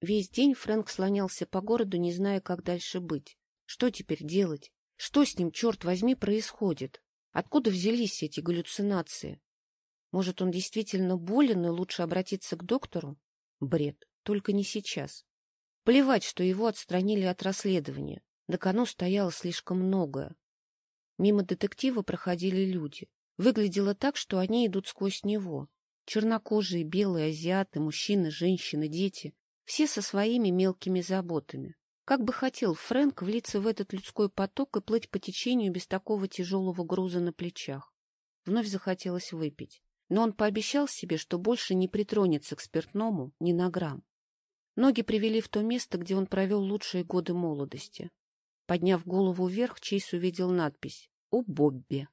Весь день Фрэнк слонялся по городу, не зная, как дальше быть. Что теперь делать? Что с ним, черт возьми, происходит? Откуда взялись эти галлюцинации? Может, он действительно болен и лучше обратиться к доктору? Бред, только не сейчас. Плевать, что его отстранили от расследования. На кону стояло слишком многое. Мимо детектива проходили люди. Выглядело так, что они идут сквозь него. Чернокожие, белые, азиаты, мужчины, женщины, дети. Все со своими мелкими заботами. Как бы хотел Фрэнк влиться в этот людской поток и плыть по течению без такого тяжелого груза на плечах. Вновь захотелось выпить. Но он пообещал себе, что больше не притронется к спиртному ни на грамм. Ноги привели в то место, где он провел лучшие годы молодости. Подняв голову вверх, Чейз увидел надпись «У Бобби».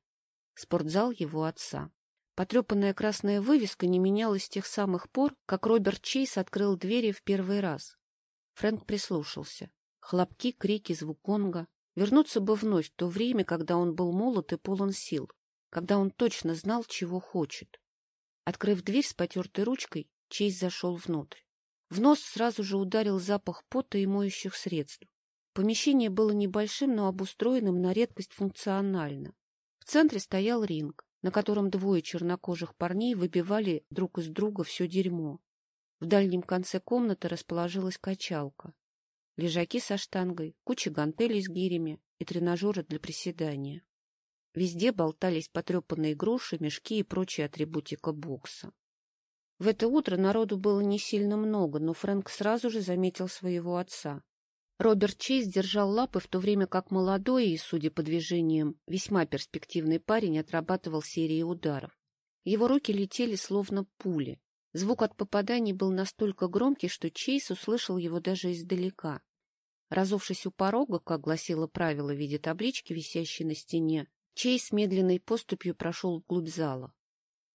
Спортзал его отца. Потрепанная красная вывеска не менялась с тех самых пор, как Роберт Чейз открыл двери в первый раз. Фрэнк прислушался. Хлопки, крики, звук гонга. Вернуться бы вновь в то время, когда он был молод и полон сил, когда он точно знал, чего хочет. Открыв дверь с потертой ручкой, Чейз зашел внутрь. В нос сразу же ударил запах пота и моющих средств. Помещение было небольшим, но обустроенным на редкость функционально. В центре стоял ринг, на котором двое чернокожих парней выбивали друг из друга все дерьмо. В дальнем конце комнаты расположилась качалка лежаки со штангой, куча гантелей с гирями и тренажеры для приседания. Везде болтались потрепанные груши, мешки и прочая атрибутика бокса. В это утро народу было не сильно много, но Фрэнк сразу же заметил своего отца. Роберт Чейз держал лапы, в то время как молодой и, судя по движениям, весьма перспективный парень отрабатывал серии ударов. Его руки летели словно пули. Звук от попаданий был настолько громкий, что Чейз услышал его даже издалека. Разувшись у порога, как гласило правило в виде таблички, висящей на стене, Чейз медленной поступью прошел вглубь зала.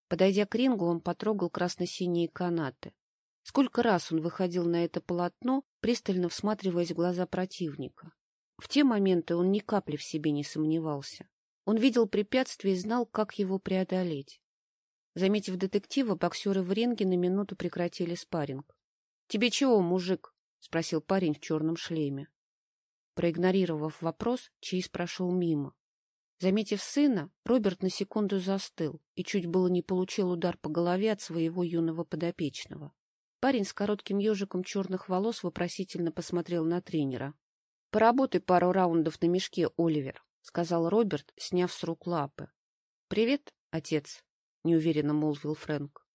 Подойдя к рингу, он потрогал красно-синие канаты. Сколько раз он выходил на это полотно, пристально всматриваясь в глаза противника. В те моменты он ни капли в себе не сомневался. Он видел препятствие и знал, как его преодолеть. Заметив детектива, боксеры в ринге на минуту прекратили спарринг. — Тебе чего, мужик? — спросил парень в черном шлеме. Проигнорировав вопрос, Чейз прошел мимо. Заметив сына, Роберт на секунду застыл и чуть было не получил удар по голове от своего юного подопечного. Парень с коротким ежиком черных волос вопросительно посмотрел на тренера. — Поработай пару раундов на мешке, Оливер, — сказал Роберт, сняв с рук лапы. — Привет, отец, — неуверенно молвил Фрэнк.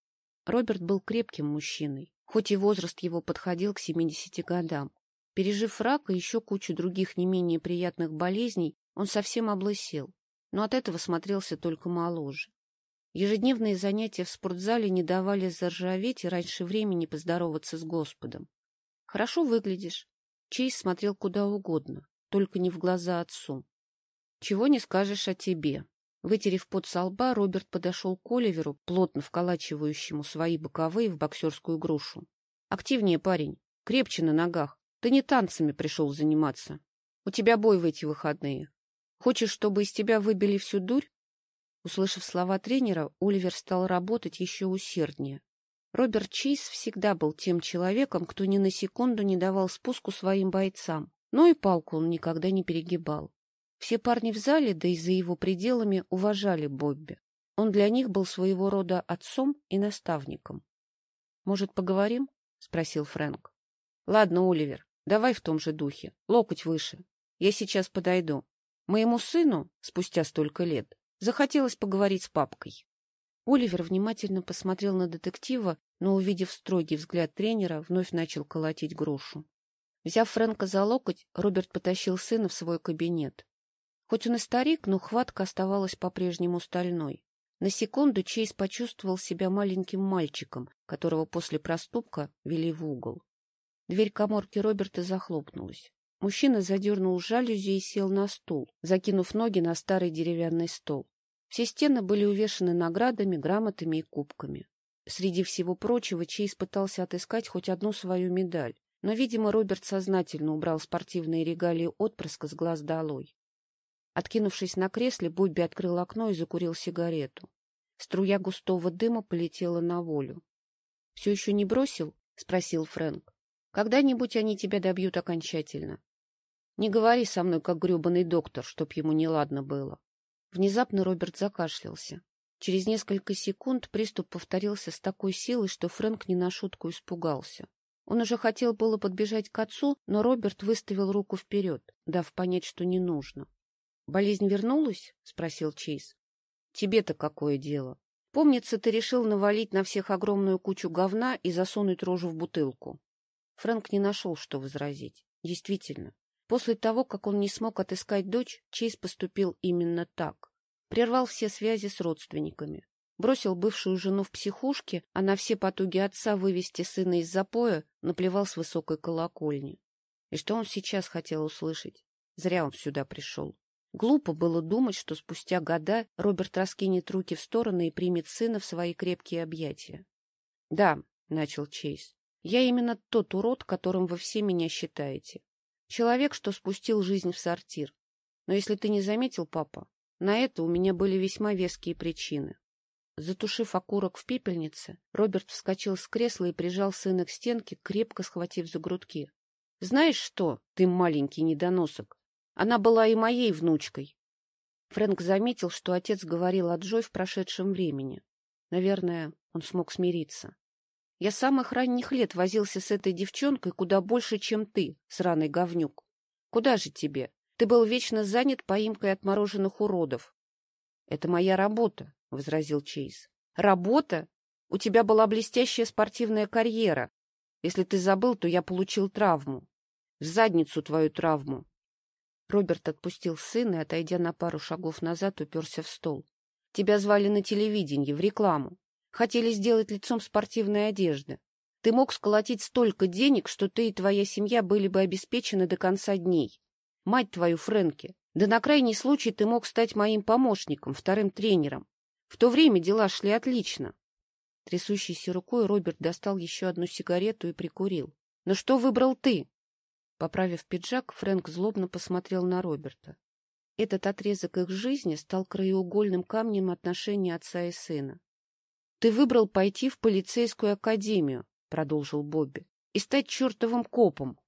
Роберт был крепким мужчиной, хоть и возраст его подходил к 70 годам. Пережив рак и еще кучу других не менее приятных болезней, он совсем облысел, но от этого смотрелся только моложе. Ежедневные занятия в спортзале не давали заржаветь и раньше времени поздороваться с Господом. — Хорошо выглядишь. Чейз смотрел куда угодно, только не в глаза отцу. — Чего не скажешь о тебе, Вытерев пот со лба, Роберт подошел к Оливеру, плотно вколачивающему свои боковые в боксерскую грушу. — Активнее, парень. Крепче на ногах. Ты не танцами пришел заниматься. У тебя бой в эти выходные. Хочешь, чтобы из тебя выбили всю дурь? Услышав слова тренера, Оливер стал работать еще усерднее. Роберт Чейз всегда был тем человеком, кто ни на секунду не давал спуску своим бойцам, но и палку он никогда не перегибал. Все парни в зале, да и за его пределами, уважали Бобби. Он для них был своего рода отцом и наставником. — Может, поговорим? — спросил Фрэнк. — Ладно, Оливер, давай в том же духе. Локоть выше. Я сейчас подойду. Моему сыну, спустя столько лет, захотелось поговорить с папкой. Оливер внимательно посмотрел на детектива, но, увидев строгий взгляд тренера, вновь начал колотить грушу. Взяв Фрэнка за локоть, Роберт потащил сына в свой кабинет. Хоть он и старик, но хватка оставалась по-прежнему стальной. На секунду Чейз почувствовал себя маленьким мальчиком, которого после проступка вели в угол. Дверь коморки Роберта захлопнулась. Мужчина задернул жалюзи и сел на стул, закинув ноги на старый деревянный стол. Все стены были увешаны наградами, грамотами и кубками. Среди всего прочего Чейз пытался отыскать хоть одну свою медаль, но, видимо, Роберт сознательно убрал спортивные регалии отпрыска с глаз долой. Откинувшись на кресле, Бобби открыл окно и закурил сигарету. Струя густого дыма полетела на волю. — Все еще не бросил? — спросил Фрэнк. Когда-нибудь они тебя добьют окончательно. Не говори со мной, как гребаный доктор, чтоб ему неладно было. Внезапно Роберт закашлялся. Через несколько секунд приступ повторился с такой силой, что Фрэнк не на шутку испугался. Он уже хотел было подбежать к отцу, но Роберт выставил руку вперед, дав понять, что не нужно. — Болезнь вернулась? — спросил Чейз. — Тебе-то какое дело? Помнится, ты решил навалить на всех огромную кучу говна и засунуть рожу в бутылку. Фрэнк не нашел, что возразить. Действительно, после того, как он не смог отыскать дочь, Чейз поступил именно так. Прервал все связи с родственниками. Бросил бывшую жену в психушке, а на все потуги отца вывести сына из запоя наплевал с высокой колокольни. И что он сейчас хотел услышать? Зря он сюда пришел. Глупо было думать, что спустя года Роберт раскинет руки в стороны и примет сына в свои крепкие объятия. — Да, — начал Чейз, — я именно тот урод, которым вы все меня считаете. Человек, что спустил жизнь в сортир. Но если ты не заметил, папа, на это у меня были весьма веские причины. Затушив окурок в пепельнице, Роберт вскочил с кресла и прижал сына к стенке, крепко схватив за грудки. — Знаешь что, ты маленький недоносок, она была и моей внучкой. Фрэнк заметил, что отец говорил о Джой в прошедшем времени. Наверное, он смог смириться. Я с самых ранних лет возился с этой девчонкой куда больше, чем ты, сраный говнюк. Куда же тебе? Ты был вечно занят поимкой отмороженных уродов. — Это моя работа, — возразил Чейз. — Работа? У тебя была блестящая спортивная карьера. Если ты забыл, то я получил травму. В задницу твою травму. Роберт отпустил сына и, отойдя на пару шагов назад, уперся в стол. — Тебя звали на телевидении, в рекламу. Хотели сделать лицом спортивной одежды. Ты мог сколотить столько денег, что ты и твоя семья были бы обеспечены до конца дней. Мать твою, Фрэнки, да на крайний случай ты мог стать моим помощником, вторым тренером. В то время дела шли отлично. Трясущейся рукой Роберт достал еще одну сигарету и прикурил. — Но что выбрал ты? Поправив пиджак, Фрэнк злобно посмотрел на Роберта. Этот отрезок их жизни стал краеугольным камнем отношений отца и сына. — Ты выбрал пойти в полицейскую академию, — продолжил Бобби, — и стать чертовым копом.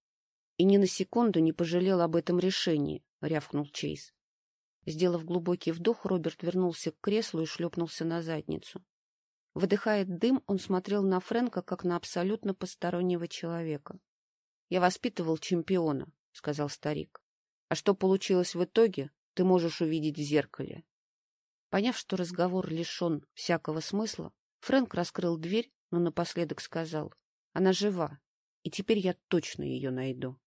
И ни на секунду не пожалел об этом решении, — рявкнул Чейз. Сделав глубокий вдох, Роберт вернулся к креслу и шлепнулся на задницу. Выдыхая дым, он смотрел на Фрэнка, как на абсолютно постороннего человека. — Я воспитывал чемпиона, — сказал старик. — А что получилось в итоге, ты можешь увидеть в зеркале. Поняв, что разговор лишен всякого смысла, Фрэнк раскрыл дверь, но напоследок сказал, — Она жива, и теперь я точно ее найду.